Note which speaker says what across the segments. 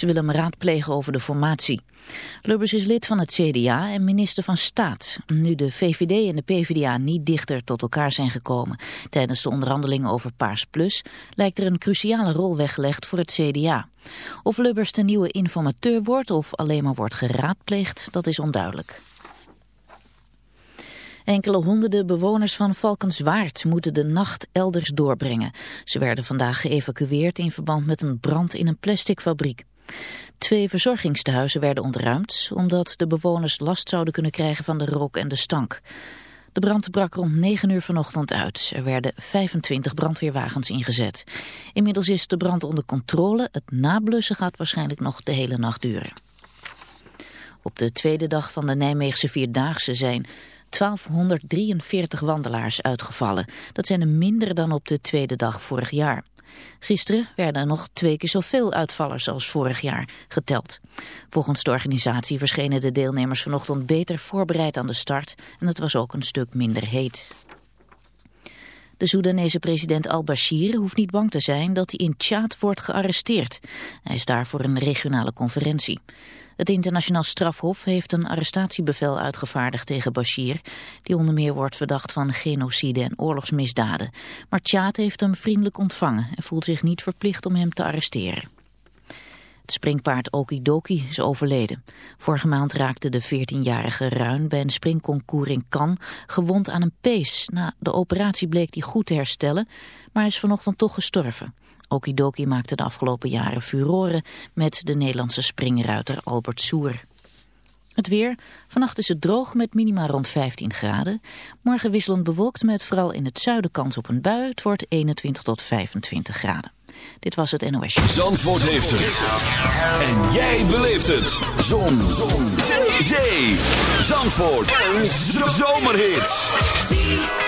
Speaker 1: Ze willen hem raadplegen over de formatie. Lubbers is lid van het CDA en minister van Staat. Nu de VVD en de PvdA niet dichter tot elkaar zijn gekomen tijdens de onderhandelingen over Paars Plus, lijkt er een cruciale rol weggelegd voor het CDA. Of Lubbers de nieuwe informateur wordt of alleen maar wordt geraadpleegd, dat is onduidelijk. Enkele honderden bewoners van Valkenswaard moeten de nacht elders doorbrengen. Ze werden vandaag geëvacueerd in verband met een brand in een plasticfabriek. Twee verzorgingstehuizen werden ontruimd omdat de bewoners last zouden kunnen krijgen van de rook en de stank. De brand brak rond 9 uur vanochtend uit. Er werden 25 brandweerwagens ingezet. Inmiddels is de brand onder controle. Het nablussen gaat waarschijnlijk nog de hele nacht duren. Op de tweede dag van de Nijmeegse Vierdaagse zijn 1243 wandelaars uitgevallen. Dat zijn er minder dan op de tweede dag vorig jaar. Gisteren werden er nog twee keer zoveel uitvallers als vorig jaar geteld. Volgens de organisatie verschenen de deelnemers vanochtend beter voorbereid aan de start en het was ook een stuk minder heet. De Soedanese president al-Bashir hoeft niet bang te zijn dat hij in Tjaad wordt gearresteerd. Hij is daar voor een regionale conferentie. Het internationaal strafhof heeft een arrestatiebevel uitgevaardigd tegen Bashir, die onder meer wordt verdacht van genocide en oorlogsmisdaden. Maar Tjaad heeft hem vriendelijk ontvangen en voelt zich niet verplicht om hem te arresteren. Het springpaard Okidoki is overleden. Vorige maand raakte de 14-jarige Ruin bij een springconcours in Cannes gewond aan een pees. Na de operatie bleek hij goed te herstellen, maar is vanochtend toch gestorven. Okidoki maakte de afgelopen jaren furoren met de Nederlandse springruiter Albert Soer. Het weer. Vannacht is het droog met minima rond 15 graden. Morgen wisselend bewolkt met vooral in het zuiden kans op een bui. Het wordt 21 tot 25 graden. Dit was het NOS.
Speaker 2: Zandvoort heeft het. En jij beleeft het. Zon. Zon. Zee. Zandvoort. Een zomerhit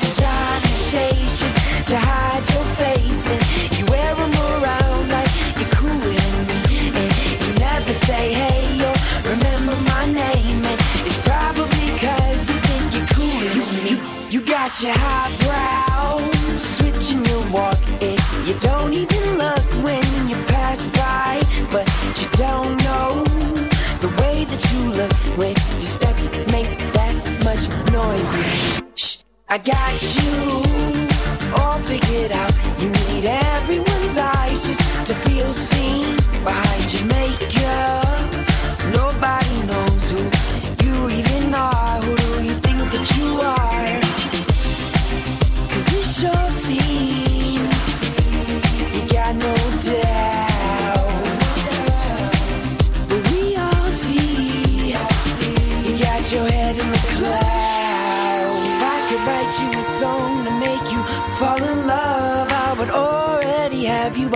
Speaker 3: designer shades just to hide your face, and you wear them around like you're cooler than me. And you never say hey or remember my name, and it's probably cause you think you're cooler than me. You, you got your highbrow, switching your walk, and you don't even look when I got you all figured out. You need everyone's eyes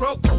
Speaker 4: It's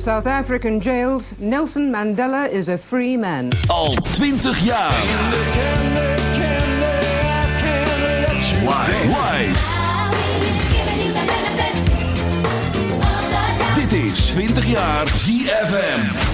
Speaker 5: South African jails, Nelson Mandela is a free man.
Speaker 2: Al 20 jaar. Dit is 20 jaar ZFM.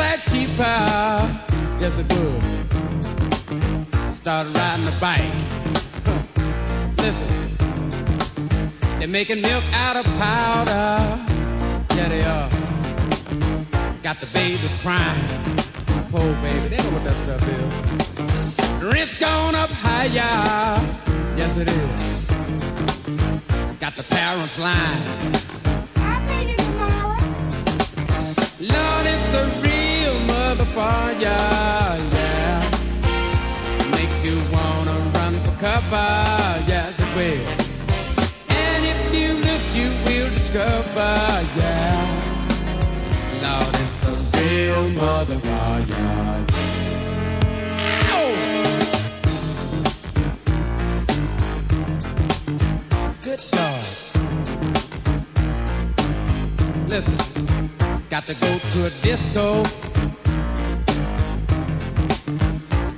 Speaker 6: Damn sight cheaper, yes it would. Start riding a bike. Listen, they're making milk out of powder. Yeah, they are. Got the babies crying. Poor baby, they know what that stuff is. Rent's gone up higher. Yes, it is. Got the parents lying. I'll pay you tomorrow. Lord, it's a real motherfucker. Yeah. Make you wanna run for cover. Yes, it will. And if you look, you will discover. Yeah. Lord, it's a real motherfucker. Ow! Good God. Listen, got to go to a disco.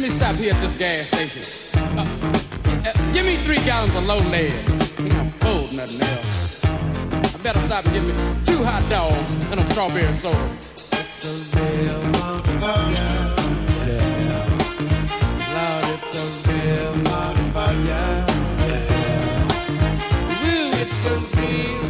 Speaker 6: Let, me stop here at this gas station. Uh, uh, give me three gallons of low lead. No food, nothing else. I better stop and get me two hot dogs and a strawberry soda. It's a real motherfucker. Yeah. Lord, it's a real motherfucker. Yeah. Ooh, it's a real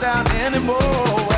Speaker 4: down anymore.